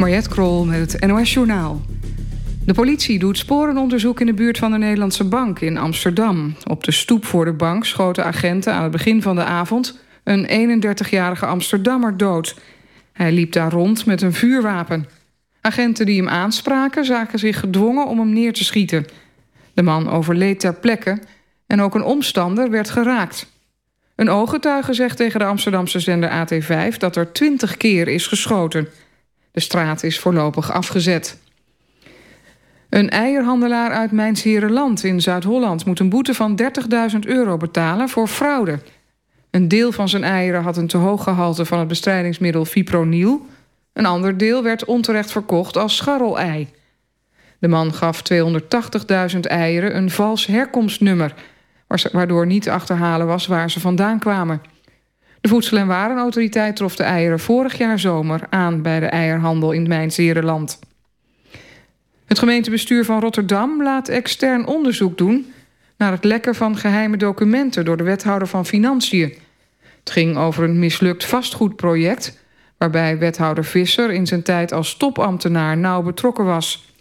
Mariette Krol met het NOS Journaal. De politie doet sporenonderzoek in de buurt van de Nederlandse Bank in Amsterdam. Op de stoep voor de bank schoten agenten aan het begin van de avond... een 31-jarige Amsterdammer dood. Hij liep daar rond met een vuurwapen. Agenten die hem aanspraken zagen zich gedwongen om hem neer te schieten. De man overleed ter plekke en ook een omstander werd geraakt. Een ooggetuige zegt tegen de Amsterdamse zender AT5 dat er 20 keer is geschoten. De straat is voorlopig afgezet. Een eierhandelaar uit Mijnsherenland in Zuid-Holland moet een boete van 30.000 euro betalen voor fraude. Een deel van zijn eieren had een te hoog gehalte van het bestrijdingsmiddel fipronil. Een ander deel werd onterecht verkocht als scharrelei. De man gaf 280.000 eieren een vals herkomstnummer, waardoor niet te achterhalen was waar ze vandaan kwamen. De Voedsel- en Warenautoriteit trof de eieren vorig jaar zomer aan bij de eierhandel in Mijnzerenland. Het gemeentebestuur van Rotterdam laat extern onderzoek doen naar het lekken van geheime documenten door de wethouder van Financiën. Het ging over een mislukt vastgoedproject waarbij wethouder Visser in zijn tijd als topambtenaar nauw betrokken was.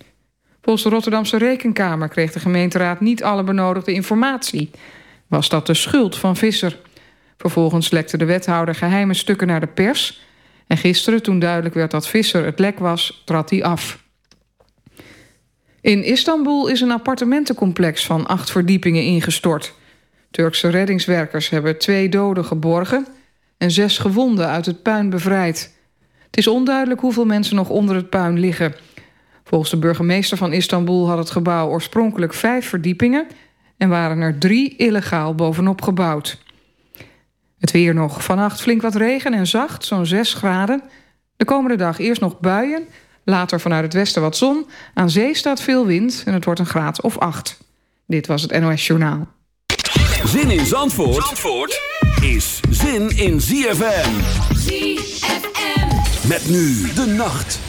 Volgens de Rotterdamse Rekenkamer kreeg de gemeenteraad niet alle benodigde informatie. Was dat de schuld van Visser? Vervolgens lekte de wethouder geheime stukken naar de pers. En gisteren, toen duidelijk werd dat Visser het lek was, trad hij af. In Istanbul is een appartementencomplex van acht verdiepingen ingestort. Turkse reddingswerkers hebben twee doden geborgen... en zes gewonden uit het puin bevrijd. Het is onduidelijk hoeveel mensen nog onder het puin liggen. Volgens de burgemeester van Istanbul had het gebouw oorspronkelijk vijf verdiepingen... en waren er drie illegaal bovenop gebouwd. Het weer nog. Vannacht flink wat regen en zacht, zo'n 6 graden. De komende dag eerst nog buien, later vanuit het westen wat zon. Aan zee staat veel wind en het wordt een graad of 8. Dit was het NOS Journaal. Zin in Zandvoort, Zandvoort is zin in ZFM. ZFM. Met nu de nacht.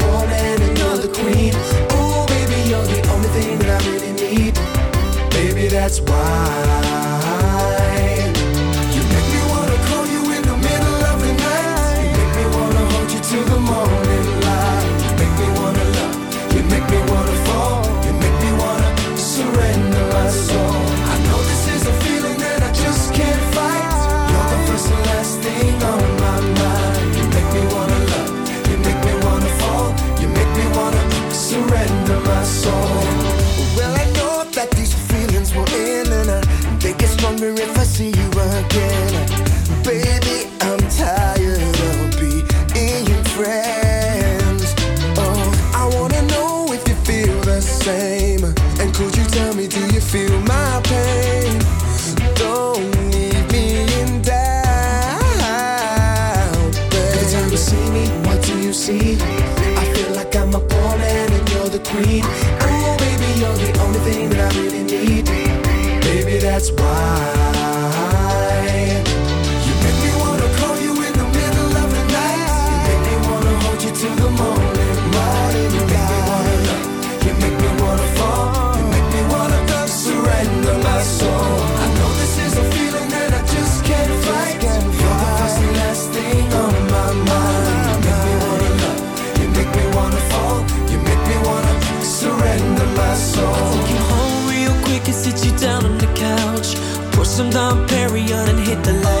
that's why and hit the light.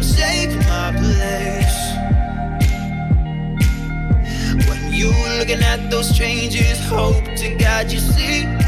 to take my place. When you looking at those changes, hope to God you see.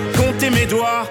compter mes doigts.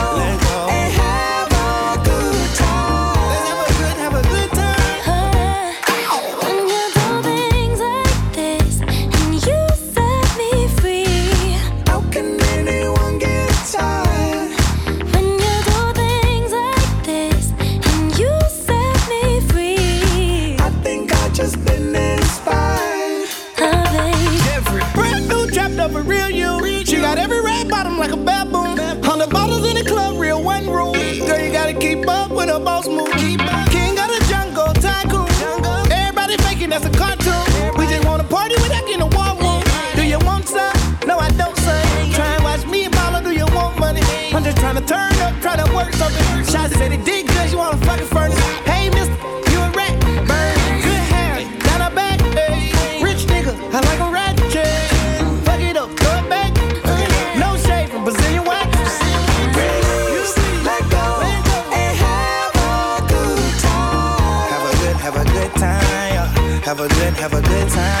Said he did good, you want a fucking furnace. Hey, mister, you a rat. Bird, good hair, got a bad. Hey. Rich nigga, I like a rat. Fuck it up, throw it back. No shade from Brazilian wax. Let go and have a good time. Have a good, have a good time. Have a good, have a good time.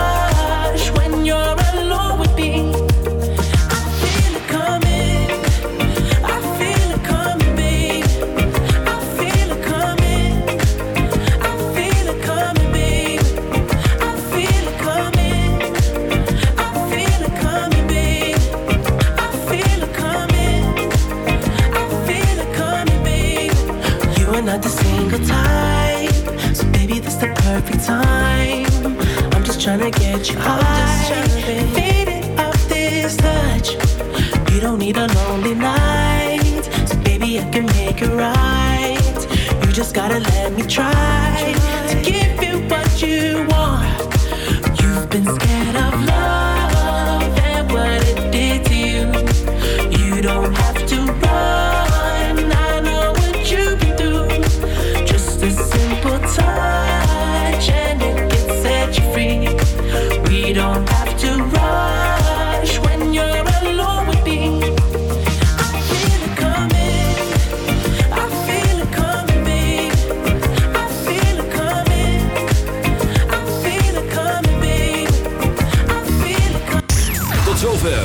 just gotta let me try, try to give you what you want. You've been scared of love.